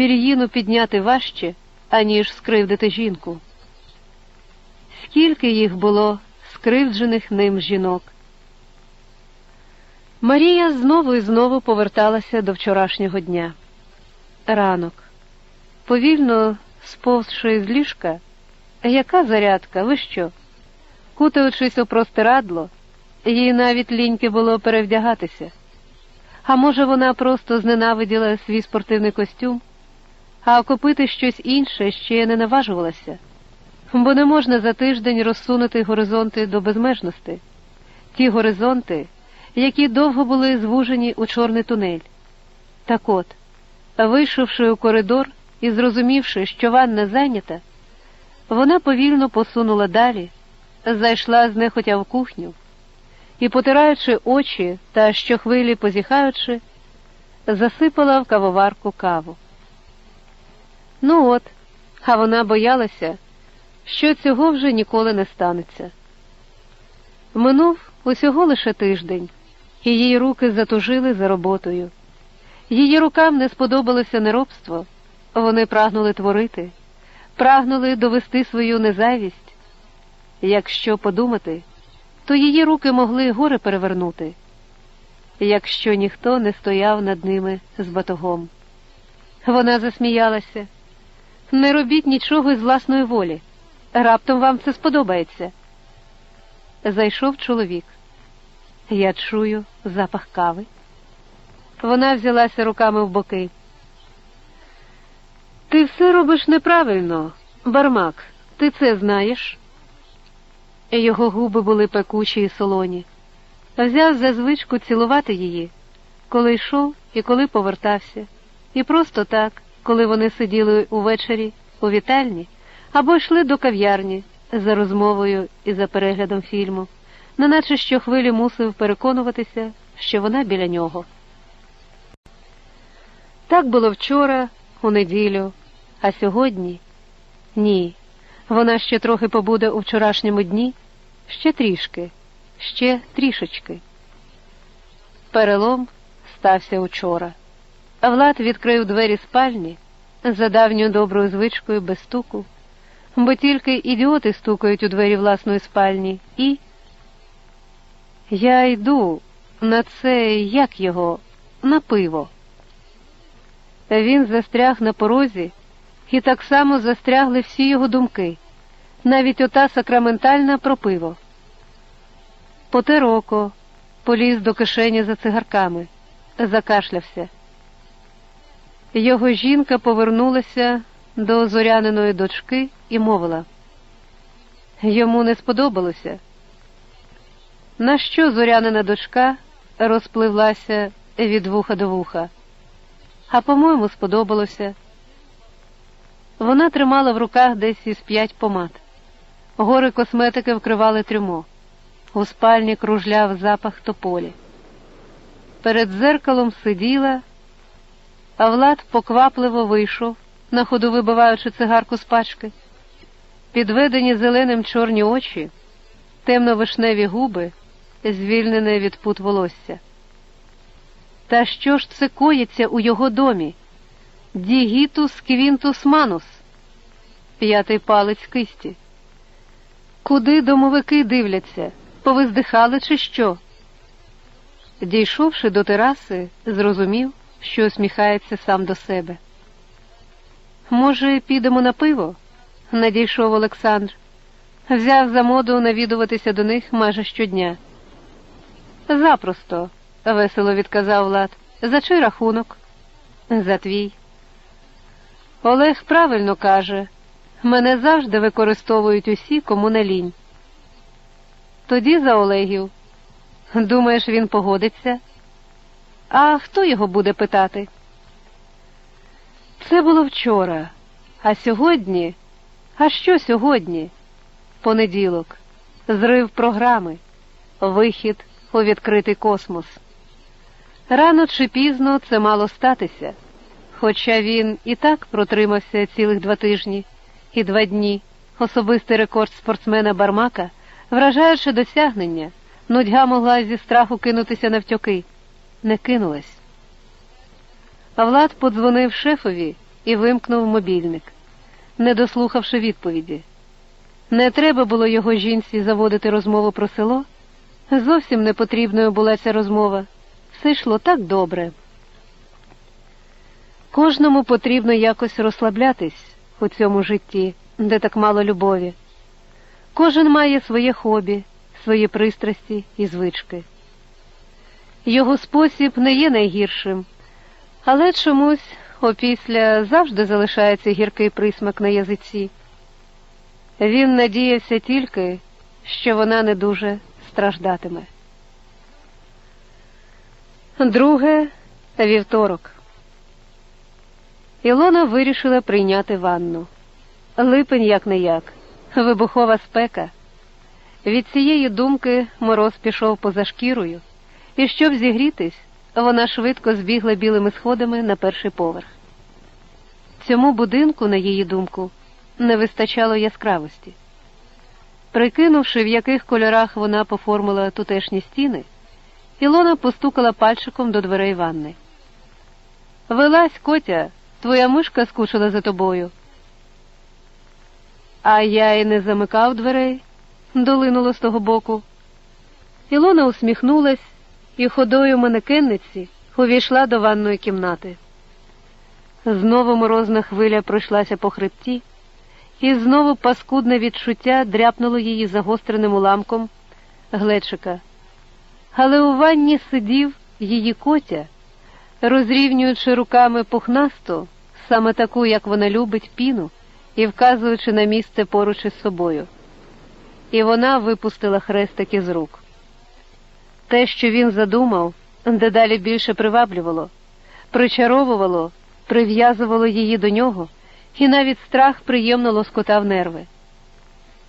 пір'їну підняти важче, аніж скривдити жінку. Скільки їх було скривджених ним жінок. Марія знову і знову поверталася до вчорашнього дня. Ранок, повільно сповзши з ліжка, яка зарядка, ви що? Кутаючись у простирадло, їй навіть ліньки було перевдягатися. А може, вона просто зненавиділа свій спортивний костюм, а окупити щось інше ще не наважувалася, бо не можна за тиждень розсунути горизонти до безмежності, ті горизонти, які довго були звужені у чорний тунель. Так от, вийшовши у коридор і зрозумівши, що ванна зайнята, вона повільно посунула далі, зайшла знехотя в кухню і, потираючи очі та щохвилі позіхаючи, засипала в кавоварку каву. Ну от, а вона боялася, що цього вже ніколи не станеться. Минув усього лише тиждень, і її руки затужили за роботою. Її рукам не сподобалося неробство, вони прагнули творити, прагнули довести свою незавість. Якщо подумати, то її руки могли гори перевернути, якщо ніхто не стояв над ними з батогом. Вона засміялася. Не робіть нічого із власної волі. Раптом вам це сподобається. Зайшов чоловік. Я чую запах кави. Вона взялася руками в боки. Ти все робиш неправильно, бармак, ти це знаєш? Його губи були пекучі і солоні. Взяв за звичку цілувати її, коли йшов і коли повертався, і просто так, коли вони сиділи увечері у вітальні або йшли до кав'ярні за розмовою і за переглядом фільму, неначе щохвилі мусив переконуватися, що вона біля нього. Так було вчора, у неділю, а сьогодні ні. Вона ще трохи побуде у вчорашньому дні, ще трішки, ще трішечки. Перелом стався учора. Влад відкрив двері спальні за давньою доброю звичкою без стуку, бо тільки ідіоти стукають у двері власної спальні і. Я йду на це, як його, на пиво. Він застряг на порозі, і так само застрягли всі його думки, навіть ота сакраментальна про пиво. Потер око, поліз до кишені за цигарками, закашлявся. Його жінка повернулася до зоряниної дочки і мовила. Йому не сподобалося. На що зорянина дочка розпливлася від вуха до вуха, а по-моєму, сподобалося. Вона тримала в руках десь із п'ять помад. Гори косметики вкривали трюмо. У спальні кружляв запах тополі. Перед зеркалом сиділа, Влад поквапливо вийшов, на ходу вибиваючи цигарку з пачки. Підведені зеленим чорні очі, темно-вишневі губи, звільнене від пут волосся. Та що ж це коїться у його домі? Дігітус квінтус манус, п'ятий палець кисті. Куди домовики дивляться? Повиздихали, чи що? Дійшовши до тераси, зрозумів, що усміхається сам до себе. Може, підемо на пиво? надійшов Олександр. Взяв за моду навідуватися до них майже щодня. Запросто, весело відказав Влад. За чий рахунок? За твій. Олег правильно каже мене завжди використовують усі, кому не лінь. Тоді за Олегів. Думаєш, він погодиться? А хто його буде питати? Це було вчора, а сьогодні, а що сьогодні? Понеділок, зрив програми, вихід у відкритий космос. Рано чи пізно це мало статися, хоча він і так протримався цілих два тижні і два дні, особистий рекорд спортсмена Бармака, вражаючи досягнення, нудьга могла зі страху кинутися навтьоки, не кинулась. Влад подзвонив шефові і вимкнув мобільник, не дослухавши відповіді. Не треба було його жінці заводити розмову про село. Зовсім не потрібною була ця розмова. Все йшло так добре. Кожному потрібно якось розслаблятись у цьому житті, де так мало любові. Кожен має своє хобі, свої пристрасті і звички. Його спосіб не є найгіршим, але чомусь опісля завжди залишається гіркий присмак на язиці. Він надіявся тільки, що вона не дуже страждатиме. Друге вівторок. Ілона вирішила прийняти ванну. Липень як не як, вибухова спека. Від цієї думки мороз пішов поза шкірою, і щоб зігрітись, вона швидко збігла білими сходами на перший поверх. Цьому будинку, на її думку, не вистачало яскравості. Прикинувши, в яких кольорах вона поформила тутешні стіни, Ілона постукала пальчиком до дверей ванни. Вилазь, котя, твоя мишка скучила за тобою. А я й не замикав дверей, долинуло з того боку. Ілона усміхнулась і ходою манекенниці увійшла до ванної кімнати. Знову морозна хвиля пройшлася по хребті, і знову паскудне відчуття дряпнуло її загостреним уламком глечика. Але у ванні сидів її котя, розрівнюючи руками пухнасту, саме таку, як вона любить, піну, і вказуючи на місце поруч із собою. І вона випустила хрестик із рук. Те, що він задумав, дедалі більше приваблювало, причаровувало, прив'язувало її до нього, і навіть страх приємно лоскотав нерви.